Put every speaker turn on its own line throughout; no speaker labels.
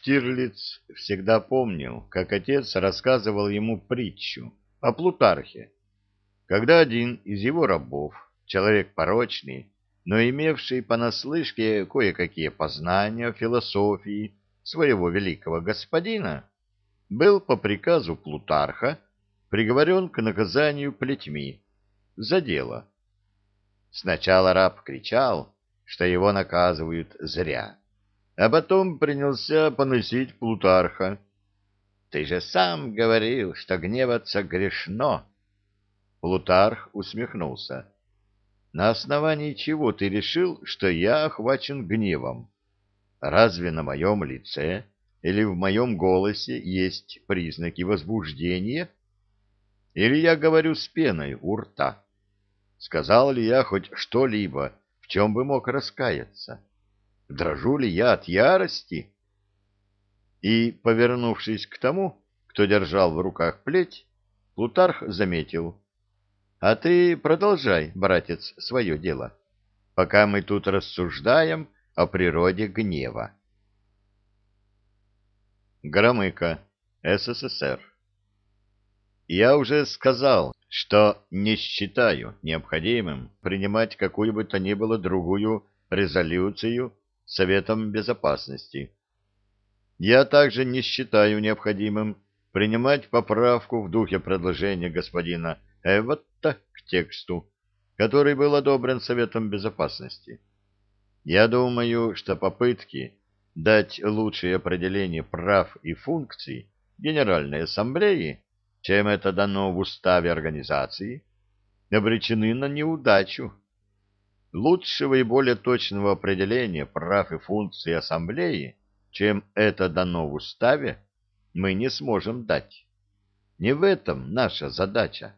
Штирлиц всегда помнил, как отец рассказывал ему притчу о Плутархе, когда один из его рабов, человек порочный, но имевший понаслышке кое-какие познания в философии своего великого господина, был по приказу Плутарха приговорен к наказанию плетьми за дело. Сначала раб кричал, что его наказывают зря, а потом принялся поносить Плутарха. «Ты же сам говорил, что гневаться грешно!» Плутарх усмехнулся. «На основании чего ты решил, что я охвачен гневом? Разве на моем лице или в моем голосе есть признаки возбуждения? Или я говорю с пеной у рта? Сказал ли я хоть что-либо, в чем бы мог раскаяться?» Дрожу ли я от ярости? И, повернувшись к тому, кто держал в руках плеть, Плутарх заметил. — А ты продолжай, братец, свое дело, пока мы тут рассуждаем о природе гнева. Громыко, СССР Я уже сказал, что не считаю необходимым принимать какую бы то ни было другую резолюцию Советом Безопасности. Я также не считаю необходимым принимать поправку в духе предложения господина Эвотта к тексту, который был одобрен Советом Безопасности. Я думаю, что попытки дать лучшее определение прав и функций Генеральной Ассамблеи, чем это дано в уставе организации, обречены на неудачу. Лучшего и более точного определения прав и функций ассамблеи, чем это дано в уставе, мы не сможем дать. Не в этом наша задача.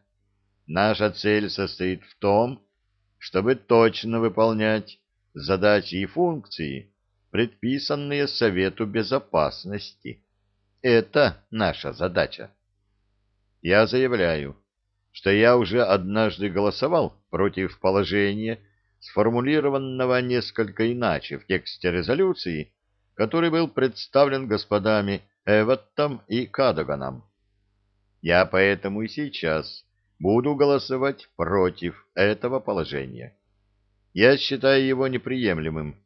Наша цель состоит в том, чтобы точно выполнять задачи и функции, предписанные Совету Безопасности. Это наша задача. Я заявляю, что я уже однажды голосовал против положения сформулированного несколько иначе в тексте резолюции, который был представлен господами Эваттом и Кадоганом. Я поэтому и сейчас буду голосовать против этого положения. Я считаю его неприемлемым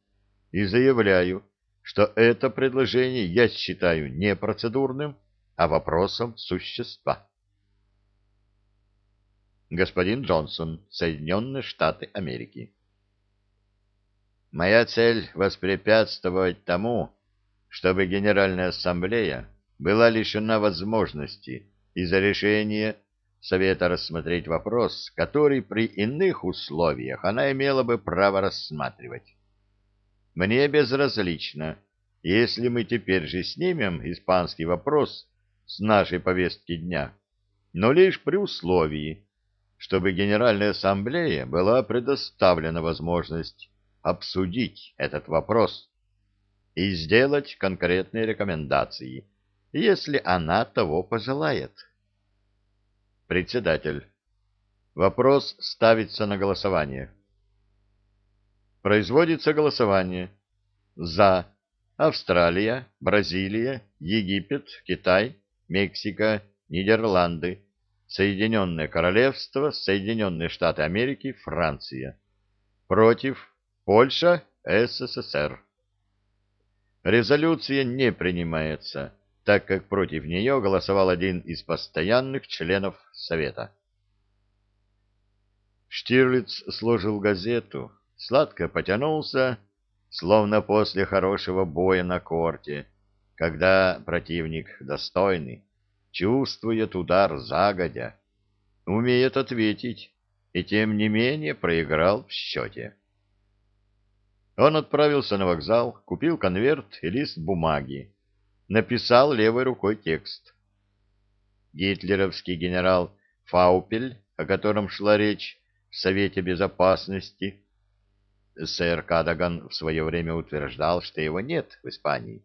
и заявляю, что это предложение я считаю не процедурным, а вопросом существа. Господин Джонсон, Соединенные Штаты Америки Моя цель — воспрепятствовать тому, чтобы Генеральная Ассамблея была лишена возможности из-за решения Совета рассмотреть вопрос, который при иных условиях она имела бы право рассматривать. Мне безразлично, если мы теперь же снимем испанский вопрос с нашей повестки дня, но лишь при условии, чтобы Генеральной Ассамблее была предоставлена возможность обсудить этот вопрос и сделать конкретные рекомендации, если она того пожелает. Председатель. Вопрос ставится на голосование. Производится голосование. За. Австралия, Бразилия, Египет, Китай, Мексика, Нидерланды, Соединенное Королевство, Соединенные Штаты Америки, Франция. Против Польша, СССР. Резолюция не принимается, так как против нее голосовал один из постоянных членов Совета. Штирлиц сложил газету, сладко потянулся, словно после хорошего боя на корте, когда противник достойный, чувствует удар загодя, умеет ответить и тем не менее проиграл в счете. Он отправился на вокзал, купил конверт и лист бумаги. Написал левой рукой текст. Гитлеровский генерал Фаупель, о котором шла речь в Совете Безопасности, сэр Кадаган в свое время утверждал, что его нет в Испании.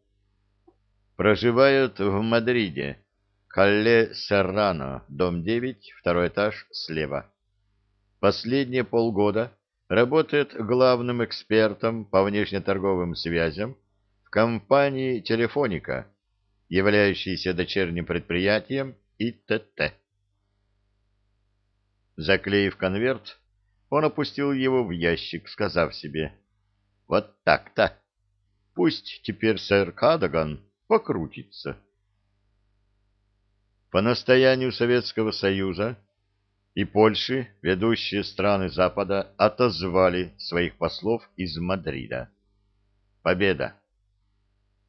Проживает в Мадриде, Калле Серрано, дом 9, второй этаж, слева. Последние полгода работает главным экспертом по внешнеторговым связям в компании «Телефоника», являющейся дочерним предприятием и т.т. Заклеив конверт, он опустил его в ящик, сказав себе, «Вот так-то! Пусть теперь сэр Кадаган покрутится». По настоянию Советского Союза и Польши ведущие страны Запада отозвали своих послов из Мадрида. Победа!